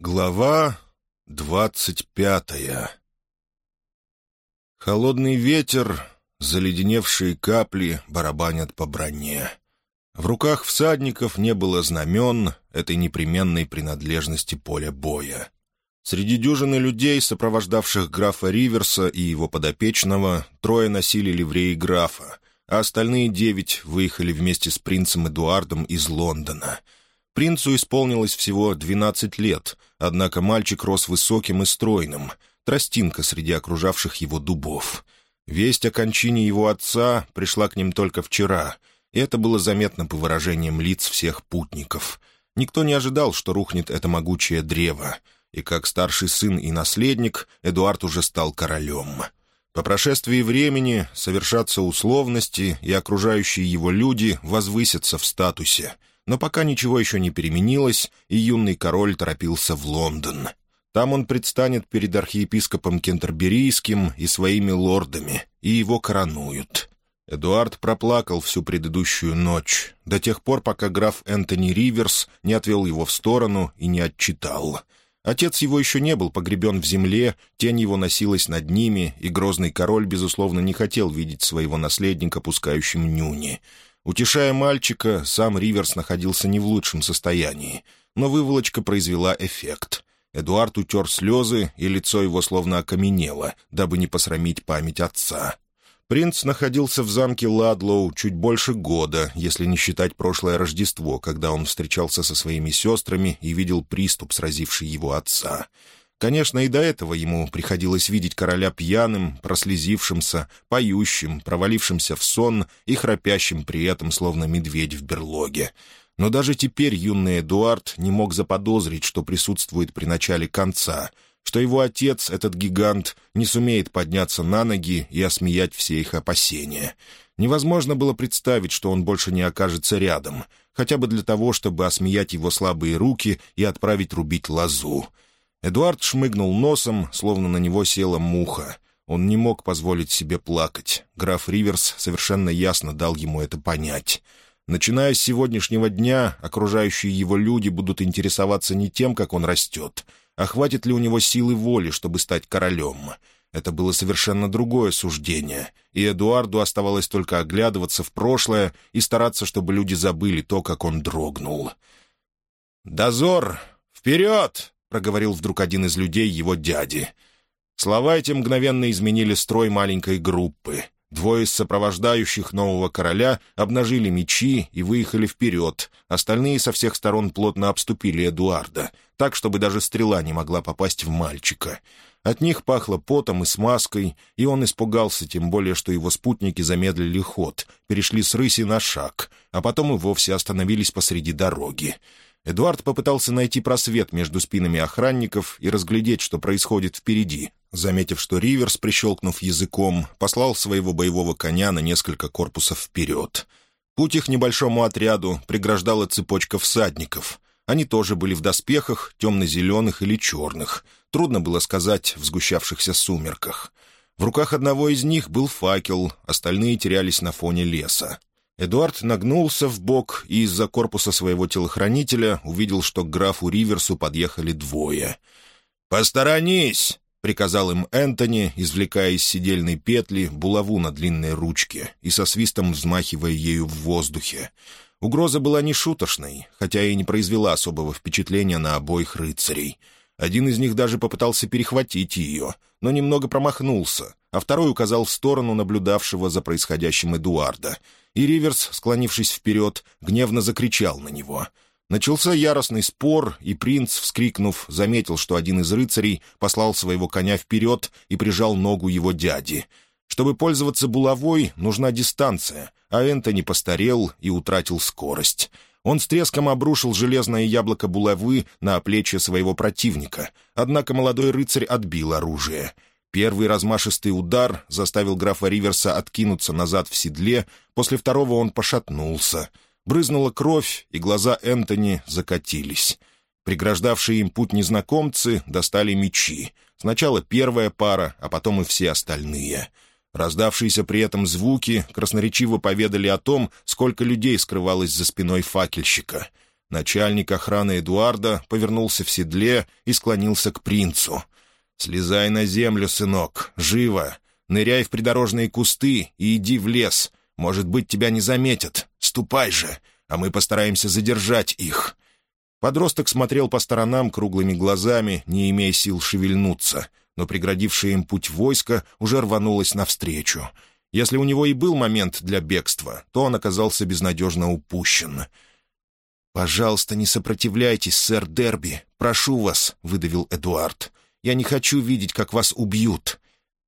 Глава двадцать пятая Холодный ветер, заледеневшие капли барабанят по броне. В руках всадников не было знамен этой непременной принадлежности поля боя. Среди дюжины людей, сопровождавших графа Риверса и его подопечного, трое носили ливреи графа, а остальные девять выехали вместе с принцем Эдуардом из Лондона — Принцу исполнилось всего двенадцать лет, однако мальчик рос высоким и стройным, тростинка среди окружавших его дубов. Весть о кончине его отца пришла к ним только вчера, и это было заметно по выражениям лиц всех путников. Никто не ожидал, что рухнет это могучее древо, и как старший сын и наследник Эдуард уже стал королем. По прошествии времени совершатся условности, и окружающие его люди возвысятся в статусе — но пока ничего еще не переменилось, и юный король торопился в Лондон. Там он предстанет перед архиепископом Кентерберийским и своими лордами, и его коронуют. Эдуард проплакал всю предыдущую ночь, до тех пор, пока граф Энтони Риверс не отвел его в сторону и не отчитал. Отец его еще не был погребен в земле, тень его носилась над ними, и грозный король, безусловно, не хотел видеть своего наследника, пускающим нюни. Утешая мальчика, сам Риверс находился не в лучшем состоянии, но выволочка произвела эффект. Эдуард утер слезы, и лицо его словно окаменело, дабы не посрамить память отца. Принц находился в замке Ладлоу чуть больше года, если не считать прошлое Рождество, когда он встречался со своими сестрами и видел приступ, сразивший его отца. Конечно, и до этого ему приходилось видеть короля пьяным, прослезившимся, поющим, провалившимся в сон и храпящим при этом, словно медведь в берлоге. Но даже теперь юный Эдуард не мог заподозрить, что присутствует при начале конца, что его отец, этот гигант, не сумеет подняться на ноги и осмеять все их опасения. Невозможно было представить, что он больше не окажется рядом, хотя бы для того, чтобы осмеять его слабые руки и отправить рубить лозу. Эдуард шмыгнул носом, словно на него села муха. Он не мог позволить себе плакать. Граф Риверс совершенно ясно дал ему это понять. Начиная с сегодняшнего дня, окружающие его люди будут интересоваться не тем, как он растет, а хватит ли у него силы воли, чтобы стать королем. Это было совершенно другое суждение, и Эдуарду оставалось только оглядываться в прошлое и стараться, чтобы люди забыли то, как он дрогнул. «Дозор! Вперед!» Проговорил вдруг один из людей его дяди. Слова эти мгновенно изменили строй маленькой группы. Двое из сопровождающих нового короля обнажили мечи и выехали вперед. Остальные со всех сторон плотно обступили Эдуарда, так, чтобы даже стрела не могла попасть в мальчика. От них пахло потом и смазкой, и он испугался, тем более, что его спутники замедлили ход, перешли с рыси на шаг, а потом и вовсе остановились посреди дороги. Эдуард попытался найти просвет между спинами охранников и разглядеть, что происходит впереди, заметив, что Риверс, прищелкнув языком, послал своего боевого коня на несколько корпусов вперед. Путь их небольшому отряду преграждала цепочка всадников. Они тоже были в доспехах, темно-зеленых или черных. Трудно было сказать в сгущавшихся сумерках. В руках одного из них был факел, остальные терялись на фоне леса. Эдуард нагнулся в бок и из-за корпуса своего телохранителя увидел, что к графу Риверсу подъехали двое. «Посторонись!» — приказал им Энтони, извлекая из сидельной петли булаву на длинной ручке и со свистом взмахивая ею в воздухе. Угроза была не шуточной, хотя и не произвела особого впечатления на обоих рыцарей. Один из них даже попытался перехватить ее, но немного промахнулся, а второй указал в сторону наблюдавшего за происходящим Эдуарда — и Риверс, склонившись вперед, гневно закричал на него. Начался яростный спор, и принц, вскрикнув, заметил, что один из рыцарей послал своего коня вперед и прижал ногу его дяди. Чтобы пользоваться булавой, нужна дистанция, а Энтони постарел и утратил скорость. Он с треском обрушил железное яблоко булавы на плечи своего противника, однако молодой рыцарь отбил оружие — Первый размашистый удар заставил графа Риверса откинуться назад в седле, после второго он пошатнулся. Брызнула кровь, и глаза Энтони закатились. Преграждавшие им путь незнакомцы достали мечи. Сначала первая пара, а потом и все остальные. Раздавшиеся при этом звуки красноречиво поведали о том, сколько людей скрывалось за спиной факельщика — Начальник охраны Эдуарда повернулся в седле и склонился к принцу. «Слезай на землю, сынок, живо! Ныряй в придорожные кусты и иди в лес. Может быть, тебя не заметят. Ступай же, а мы постараемся задержать их». Подросток смотрел по сторонам круглыми глазами, не имея сил шевельнуться, но преградившее им путь войско уже рванулось навстречу. Если у него и был момент для бегства, то он оказался безнадежно упущен. «Пожалуйста, не сопротивляйтесь, сэр Дерби. Прошу вас», — выдавил Эдуард. «Я не хочу видеть, как вас убьют».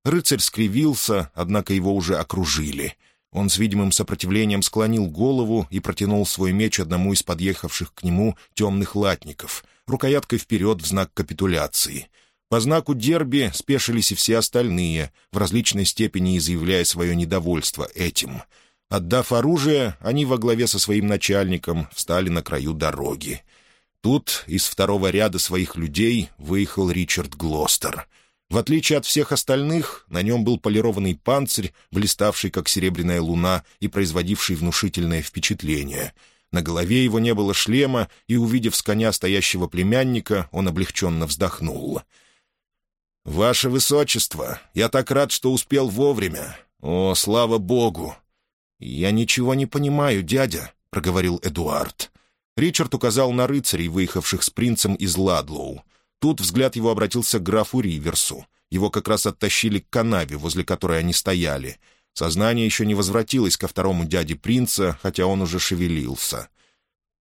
Рыцарь скривился, однако его уже окружили. Он с видимым сопротивлением склонил голову и протянул свой меч одному из подъехавших к нему темных латников, рукояткой вперед в знак капитуляции. По знаку дерби спешились и все остальные, в различной степени изъявляя свое недовольство этим. Отдав оружие, они во главе со своим начальником встали на краю дороги. Тут из второго ряда своих людей выехал Ричард Глостер — в отличие от всех остальных, на нем был полированный панцирь, блиставший, как серебряная луна, и производивший внушительное впечатление. На голове его не было шлема, и, увидев с коня стоящего племянника, он облегченно вздохнул. «Ваше Высочество, я так рад, что успел вовремя. О, слава Богу!» «Я ничего не понимаю, дядя», — проговорил Эдуард. Ричард указал на рыцарей, выехавших с принцем из Ладлоу. Тут взгляд его обратился к графу Риверсу. Его как раз оттащили к канаве, возле которой они стояли. Сознание еще не возвратилось ко второму дяде принца, хотя он уже шевелился.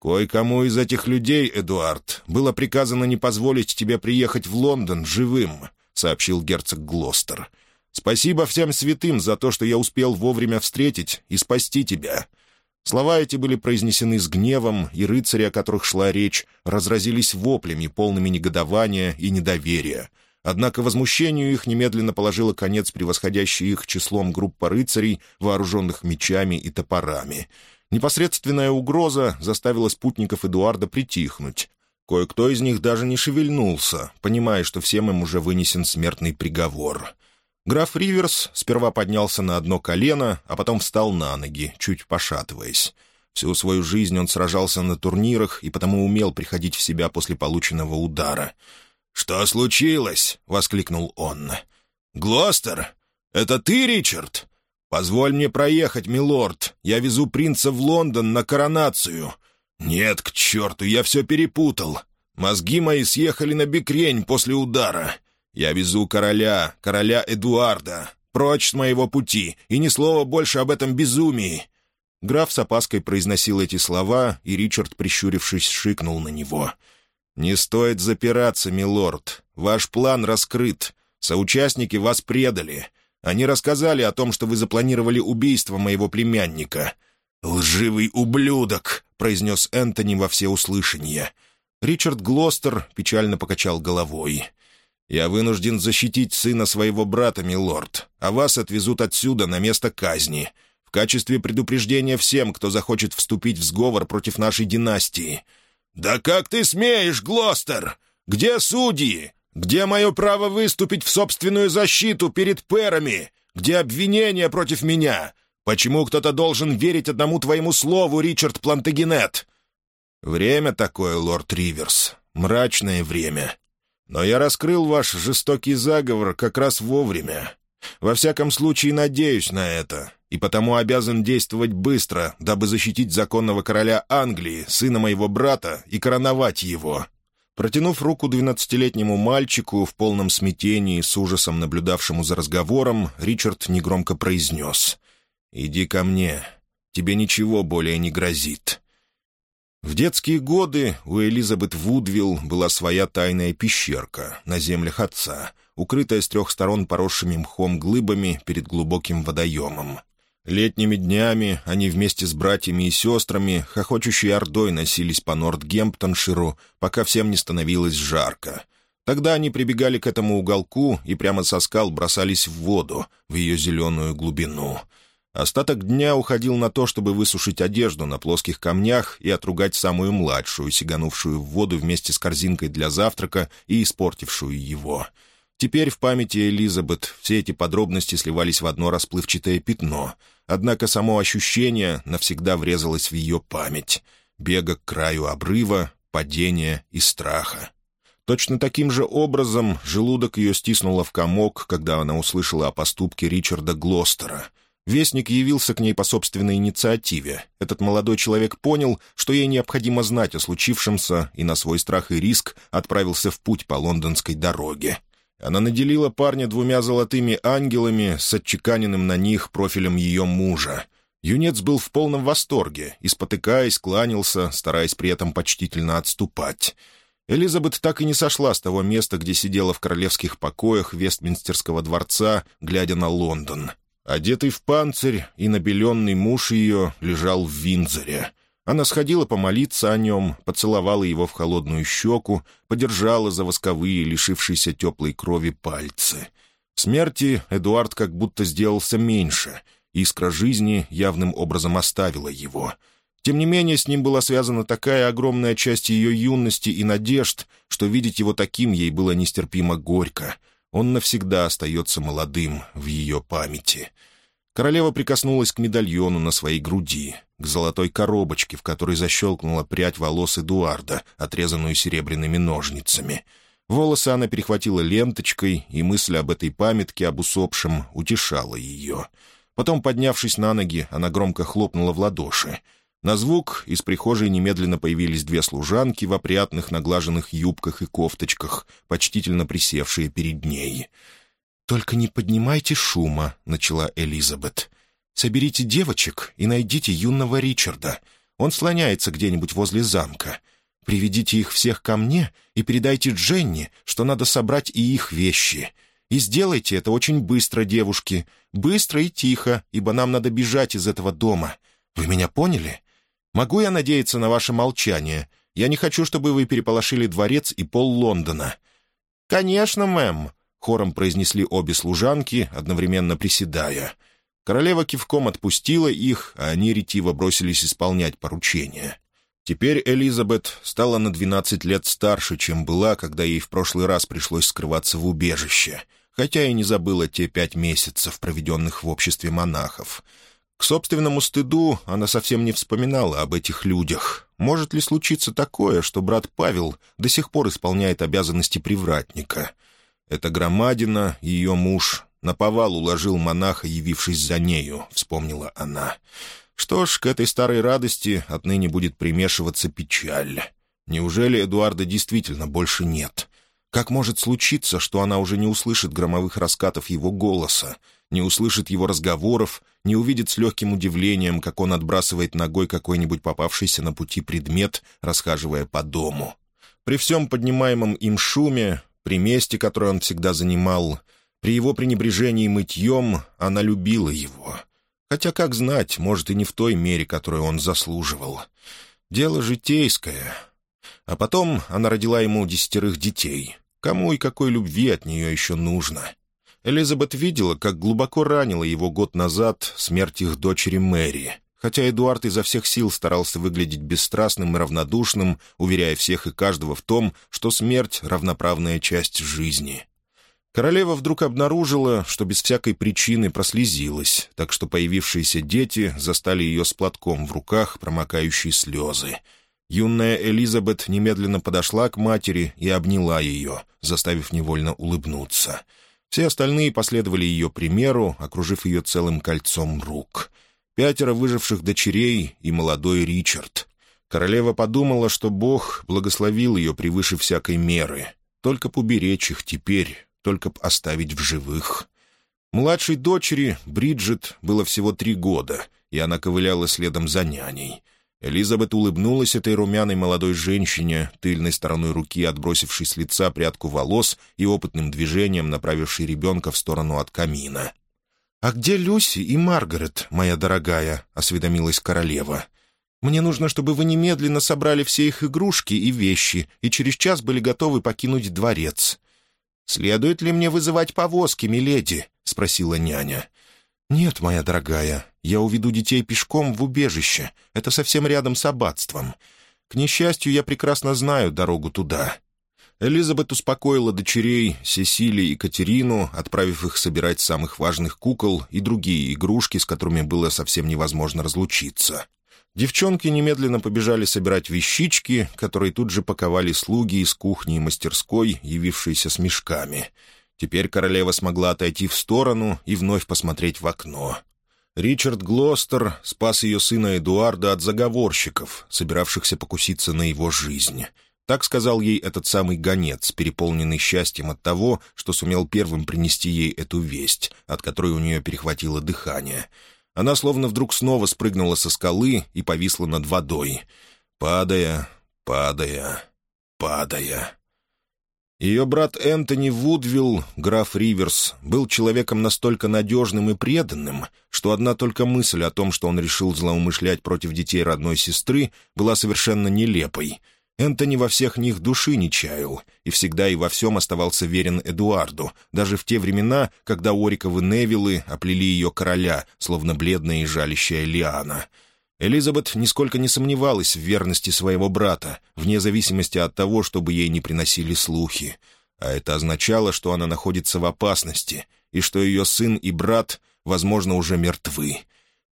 «Кое-кому из этих людей, Эдуард, было приказано не позволить тебе приехать в Лондон живым», — сообщил герцог Глостер. «Спасибо всем святым за то, что я успел вовремя встретить и спасти тебя. Слова эти были произнесены с гневом, и рыцари, о которых шла речь, разразились воплями, полными негодования и недоверия. Однако возмущению их немедленно положила конец превосходящая их числом группа рыцарей, вооруженных мечами и топорами. Непосредственная угроза заставила спутников Эдуарда притихнуть. Кое-кто из них даже не шевельнулся, понимая, что всем им уже вынесен смертный приговор. Граф Риверс сперва поднялся на одно колено, а потом встал на ноги, чуть пошатываясь. Всю свою жизнь он сражался на турнирах и потому умел приходить в себя после полученного удара. «Что случилось?» — воскликнул он. «Глостер? Это ты, Ричард? Позволь мне проехать, милорд. Я везу принца в Лондон на коронацию». «Нет, к черту, я все перепутал. Мозги мои съехали на бекрень после удара. Я везу короля, короля Эдуарда, прочь с моего пути, и ни слова больше об этом безумии». Граф с опаской произносил эти слова, и Ричард, прищурившись, шикнул на него. «Не стоит запираться, милорд. Ваш план раскрыт. Соучастники вас предали. Они рассказали о том, что вы запланировали убийство моего племянника». «Лживый ублюдок!» — произнес Энтони во всеуслышание. Ричард Глостер печально покачал головой. Я вынужден защитить сына своего брата, милорд, а вас отвезут отсюда на место казни. В качестве предупреждения всем, кто захочет вступить в сговор против нашей династии». «Да как ты смеешь, Глостер? Где судьи? Где мое право выступить в собственную защиту перед перами? Где обвинения против меня? Почему кто-то должен верить одному твоему слову, Ричард Плантагенет?» «Время такое, лорд Риверс. Мрачное время. Но я раскрыл ваш жестокий заговор как раз вовремя. Во всяком случае, надеюсь на это, и потому обязан действовать быстро, дабы защитить законного короля Англии, сына моего брата, и короновать его». Протянув руку двенадцатилетнему мальчику в полном смятении, с ужасом наблюдавшему за разговором, Ричард негромко произнес «Иди ко мне, тебе ничего более не грозит». В детские годы у Элизабет Вудвилл была своя тайная пещерка на землях отца, укрытая с трех сторон поросшими мхом глыбами перед глубоким водоемом. Летними днями они вместе с братьями и сестрами, хохочущей ордой, носились по Нортгемптонширу, пока всем не становилось жарко. Тогда они прибегали к этому уголку и прямо со скал бросались в воду, в ее зеленую глубину — Остаток дня уходил на то, чтобы высушить одежду на плоских камнях и отругать самую младшую, сиганувшую в воду вместе с корзинкой для завтрака и испортившую его. Теперь в памяти Элизабет все эти подробности сливались в одно расплывчатое пятно, однако само ощущение навсегда врезалось в ее память. бега к краю обрыва, падения и страха. Точно таким же образом желудок ее стиснуло в комок, когда она услышала о поступке Ричарда Глостера. Вестник явился к ней по собственной инициативе. Этот молодой человек понял, что ей необходимо знать о случившемся, и на свой страх и риск отправился в путь по лондонской дороге. Она наделила парня двумя золотыми ангелами с отчеканенным на них профилем ее мужа. Юнец был в полном восторге и, спотыкаясь, кланялся, стараясь при этом почтительно отступать. Элизабет так и не сошла с того места, где сидела в королевских покоях Вестминстерского дворца, глядя на Лондон. Одетый в панцирь и набеленный муж ее лежал в Винзоре — она сходила помолиться о нем, поцеловала его в холодную щеку, подержала за восковые, лишившиеся теплой крови пальцы. В смерти Эдуард как будто сделался меньше, искра жизни явным образом оставила его. Тем не менее, с ним была связана такая огромная часть ее юности и надежд, что видеть его таким ей было нестерпимо горько. Он навсегда остается молодым в ее памяти. Королева прикоснулась к медальону на своей груди к золотой коробочке, в которой защелкнула прядь волос Эдуарда, отрезанную серебряными ножницами. Волосы она перехватила ленточкой, и мысль об этой памятке об усопшем утешала ее. Потом, поднявшись на ноги, она громко хлопнула в ладоши. На звук из прихожей немедленно появились две служанки в опрятных наглаженных юбках и кофточках, почтительно присевшие перед ней. «Только не поднимайте шума», — начала Элизабет. Соберите девочек и найдите юного Ричарда. Он слоняется где-нибудь возле замка. Приведите их всех ко мне и передайте Дженни, что надо собрать и их вещи. И сделайте это очень быстро, девушки. Быстро и тихо, ибо нам надо бежать из этого дома. Вы меня поняли? Могу я надеяться на ваше молчание? Я не хочу, чтобы вы переполошили дворец и пол Лондона». «Конечно, мэм», — хором произнесли обе служанки, одновременно приседая. Королева кивком отпустила их, а они ретиво бросились исполнять поручение. Теперь Элизабет стала на двенадцать лет старше, чем была, когда ей в прошлый раз пришлось скрываться в убежище, хотя и не забыла те пять месяцев, проведенных в обществе монахов. К собственному стыду она совсем не вспоминала об этих людях. Может ли случиться такое, что брат Павел до сих пор исполняет обязанности привратника? Эта громадина, ее муж, Наповал уложил монаха, явившись за нею, вспомнила она. Что ж, к этой старой радости отныне будет примешиваться печаль. Неужели Эдуарда действительно больше нет? Как может случиться, что она уже не услышит громовых раскатов его голоса, не услышит его разговоров, не увидит с легким удивлением, как он отбрасывает ногой какой-нибудь попавшийся на пути предмет, расхаживая по дому? При всем поднимаемом им шуме, при месте, которое он всегда занимал, при его пренебрежении мытьем она любила его. Хотя, как знать, может, и не в той мере, которую он заслуживал. Дело житейское. А потом она родила ему десятерых детей. Кому и какой любви от нее еще нужно? Элизабет видела, как глубоко ранила его год назад смерть их дочери Мэри. Хотя Эдуард изо всех сил старался выглядеть бесстрастным и равнодушным, уверяя всех и каждого в том, что смерть — равноправная часть жизни. Королева вдруг обнаружила, что без всякой причины прослезилась, так что появившиеся дети застали ее с платком в руках, промокающие слезы. Юная Элизабет немедленно подошла к матери и обняла ее, заставив невольно улыбнуться. Все остальные последовали ее примеру, окружив ее целым кольцом рук. Пятеро выживших дочерей и молодой Ричард. Королева подумала, что Бог благословил ее превыше всякой меры. Только поберечь их теперь, только б оставить в живых. Младшей дочери, Бриджит, было всего три года, и она ковыляла следом за няней. Элизабет улыбнулась этой румяной молодой женщине, тыльной стороной руки отбросившей с лица прядку волос и опытным движением направившей ребенка в сторону от камина. «А где Люси и Маргарет, моя дорогая?» — осведомилась королева. «Мне нужно, чтобы вы немедленно собрали все их игрушки и вещи и через час были готовы покинуть дворец. «Следует ли мне вызывать повозки, миледи?» — спросила няня. «Нет, моя дорогая, я уведу детей пешком в убежище. Это совсем рядом с аббатством. К несчастью, я прекрасно знаю дорогу туда». Элизабет успокоила дочерей Сесили и Катерину, отправив их собирать самых важных кукол и другие игрушки, с которыми было совсем невозможно разлучиться. Девчонки немедленно побежали собирать вещички, которые тут же паковали слуги из кухни и мастерской, явившиеся с мешками. Теперь королева смогла отойти в сторону и вновь посмотреть в окно. Ричард Глостер спас ее сына Эдуарда от заговорщиков, собиравшихся покуситься на его жизнь. Так сказал ей этот самый гонец, переполненный счастьем от того, что сумел первым принести ей эту весть, от которой у нее перехватило дыхание — она словно вдруг снова спрыгнула со скалы и повисла над водой, падая, падая, падая. Ее брат Энтони Вудвилл, граф Риверс, был человеком настолько надежным и преданным, что одна только мысль о том, что он решил злоумышлять против детей родной сестры, была совершенно нелепой — Энтони во всех них души не чаял и всегда и во всем оставался верен Эдуарду, даже в те времена, когда Ориковы Невиллы оплели ее короля, словно бледная и жалящая лиана. Элизабет нисколько не сомневалась в верности своего брата, вне зависимости от того, чтобы ей не приносили слухи. А это означало, что она находится в опасности, и что ее сын и брат, возможно, уже мертвы.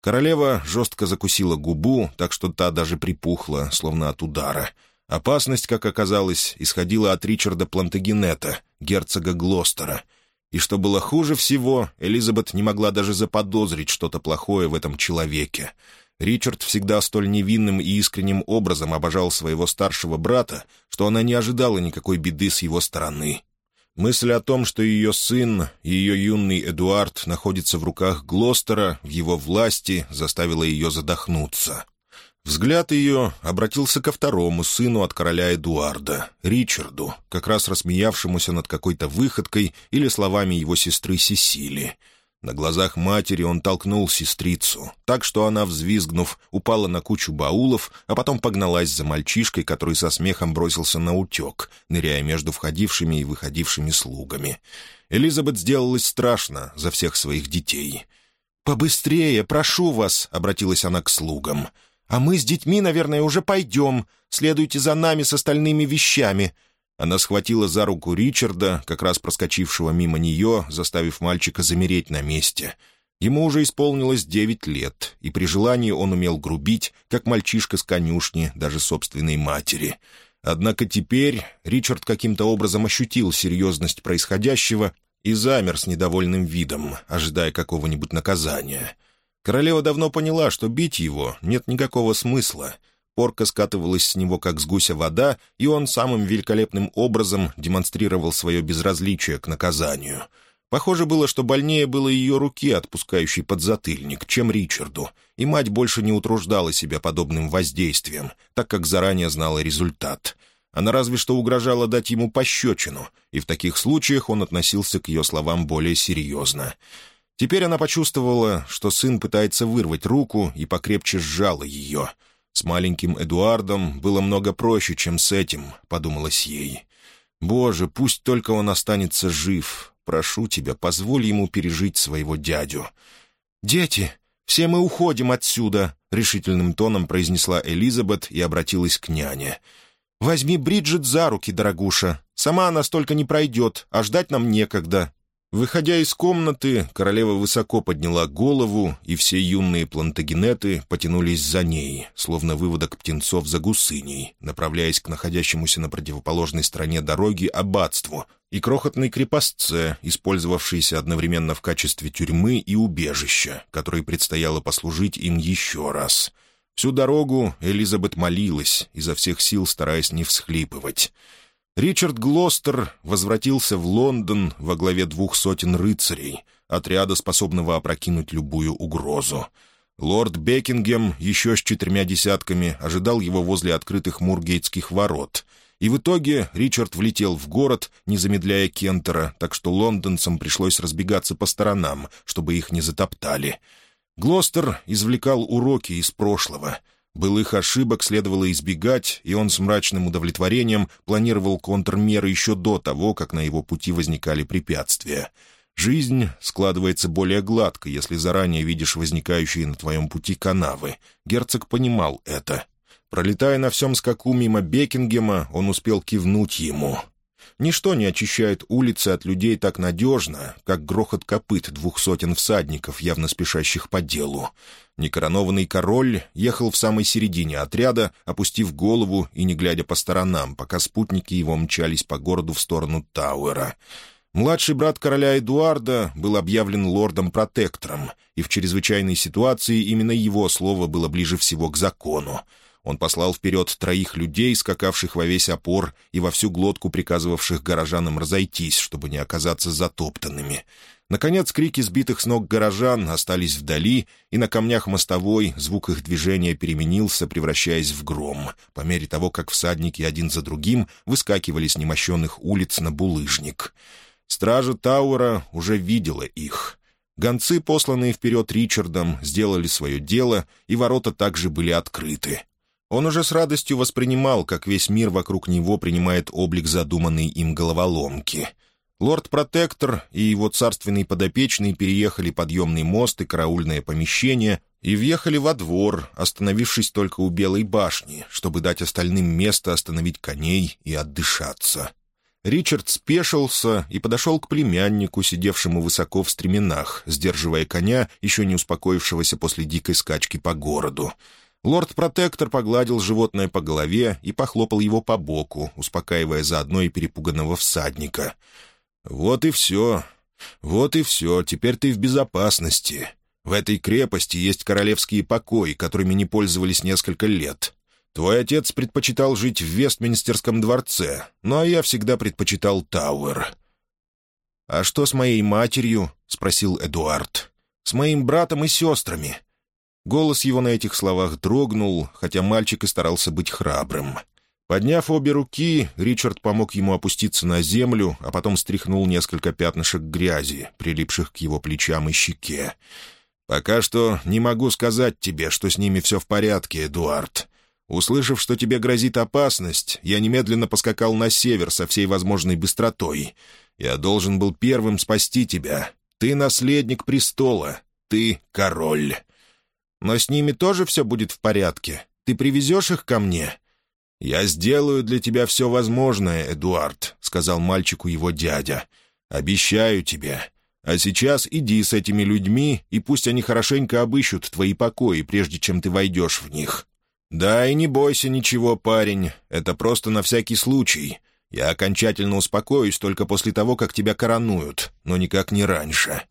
Королева жестко закусила губу, так что та даже припухла, словно от удара — Опасность, как оказалось, исходила от Ричарда Плантагенета, герцога Глостера. И что было хуже всего, Элизабет не могла даже заподозрить что-то плохое в этом человеке. Ричард всегда столь невинным и искренним образом обожал своего старшего брата, что она не ожидала никакой беды с его стороны. Мысль о том, что ее сын, ее юный Эдуард, находится в руках Глостера, в его власти, заставила ее задохнуться. Взгляд ее обратился ко второму сыну от короля Эдуарда, Ричарду, как раз рассмеявшемуся над какой-то выходкой или словами его сестры Сесили. На глазах матери он толкнул сестрицу, так что она, взвизгнув, упала на кучу баулов, а потом погналась за мальчишкой, который со смехом бросился на утек, ныряя между входившими и выходившими слугами. Элизабет сделалась страшно за всех своих детей. «Побыстрее, прошу вас!» — обратилась она к слугам — «А мы с детьми, наверное, уже пойдем. Следуйте за нами с остальными вещами». Она схватила за руку Ричарда, как раз проскочившего мимо нее, заставив мальчика замереть на месте. Ему уже исполнилось девять лет, и при желании он умел грубить, как мальчишка с конюшни, даже собственной матери. Однако теперь Ричард каким-то образом ощутил серьезность происходящего и замер с недовольным видом, ожидая какого-нибудь наказания — Королева давно поняла, что бить его нет никакого смысла. Порка скатывалась с него, как с гуся вода, и он самым великолепным образом демонстрировал свое безразличие к наказанию. Похоже было, что больнее было ее руки, отпускающей подзатыльник, чем Ричарду, и мать больше не утруждала себя подобным воздействием, так как заранее знала результат. Она разве что угрожала дать ему пощечину, и в таких случаях он относился к ее словам более серьезно. Теперь она почувствовала, что сын пытается вырвать руку и покрепче сжала ее. С маленьким Эдуардом было много проще, чем с этим, подумалось ей. «Боже, пусть только он останется жив. Прошу тебя, позволь ему пережить своего дядю». «Дети, все мы уходим отсюда», — решительным тоном произнесла Элизабет и обратилась к няне. «Возьми Бриджит за руки, дорогуша. Сама она столько не пройдет, а ждать нам некогда. Выходя из комнаты, королева высоко подняла голову, и все юные плантагенеты потянулись за ней, словно выводок птенцов за гусыней, направляясь к находящемуся на противоположной стороне дороги аббатству и крохотной крепостце, использовавшейся одновременно в качестве тюрьмы и убежища, которой предстояло послужить им еще раз. Всю дорогу Элизабет молилась, изо всех сил стараясь не всхлипывать — Ричард Глостер возвратился в Лондон во главе двух сотен рыцарей, отряда, способного опрокинуть любую угрозу. Лорд Бекингем еще с четырьмя десятками ожидал его возле открытых мургейтских ворот. И в итоге Ричард влетел в город, не замедляя Кентера, так что лондонцам пришлось разбегаться по сторонам, чтобы их не затоптали. Глостер извлекал уроки из прошлого — Былых ошибок следовало избегать, и он с мрачным удовлетворением планировал контрмеры еще до того, как на его пути возникали препятствия. Жизнь складывается более гладко, если заранее видишь возникающие на твоем пути канавы. Герцог понимал это. Пролетая на всем скаку мимо Бекингема, он успел кивнуть ему. Ничто не очищает улицы от людей так надежно, как грохот копыт двух сотен всадников, явно спешащих по делу. Некоронованный король ехал в самой середине отряда, опустив голову и не глядя по сторонам, пока спутники его мчались по городу в сторону Тауэра. Младший брат короля Эдуарда был объявлен лордом-протектором, и в чрезвычайной ситуации именно его слово было ближе всего к закону. Он послал вперед троих людей, скакавших во весь опор и во всю глотку приказывавших горожанам разойтись, чтобы не оказаться затоптанными. Наконец, крики сбитых с ног горожан остались вдали, и на камнях мостовой звук их движения переменился, превращаясь в гром, по мере того, как всадники один за другим выскакивали с немощенных улиц на булыжник. Стража Тауэра уже видела их. Гонцы, посланные вперед Ричардом, сделали свое дело, и ворота также были открыты. Он уже с радостью воспринимал, как весь мир вокруг него принимает облик задуманной им головоломки — Лорд-протектор и его царственный подопечный переехали подъемный мост и караульное помещение и въехали во двор, остановившись только у Белой башни, чтобы дать остальным место остановить коней и отдышаться. Ричард спешился и подошел к племяннику, сидевшему высоко в стременах, сдерживая коня, еще не успокоившегося после дикой скачки по городу. Лорд-протектор погладил животное по голове и похлопал его по боку, успокаивая заодно и перепуганного всадника — «Вот и все. Вот и все. Теперь ты в безопасности. В этой крепости есть королевские покои, которыми не пользовались несколько лет. Твой отец предпочитал жить в Вестминстерском дворце, ну а я всегда предпочитал Тауэр». «А что с моей матерью?» — спросил Эдуард. «С моим братом и сестрами». Голос его на этих словах дрогнул, хотя мальчик и старался быть храбрым. Подняв обе руки, Ричард помог ему опуститься на землю, а потом стряхнул несколько пятнышек грязи, прилипших к его плечам и щеке. «Пока что не могу сказать тебе, что с ними все в порядке, Эдуард. Услышав, что тебе грозит опасность, я немедленно поскакал на север со всей возможной быстротой. Я должен был первым спасти тебя. Ты наследник престола. Ты король. Но с ними тоже все будет в порядке. Ты привезешь их ко мне?» «Я сделаю для тебя все возможное, Эдуард», — сказал мальчику его дядя. «Обещаю тебе. А сейчас иди с этими людьми, и пусть они хорошенько обыщут твои покои, прежде чем ты войдешь в них. Да, и не бойся ничего, парень, это просто на всякий случай. Я окончательно успокоюсь только после того, как тебя коронуют, но никак не раньше».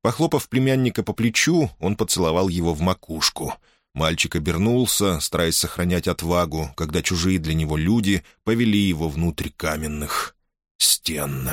Похлопав племянника по плечу, он поцеловал его в макушку — Мальчик обернулся, стараясь сохранять отвагу, когда чужие для него люди повели его внутрь каменных стен.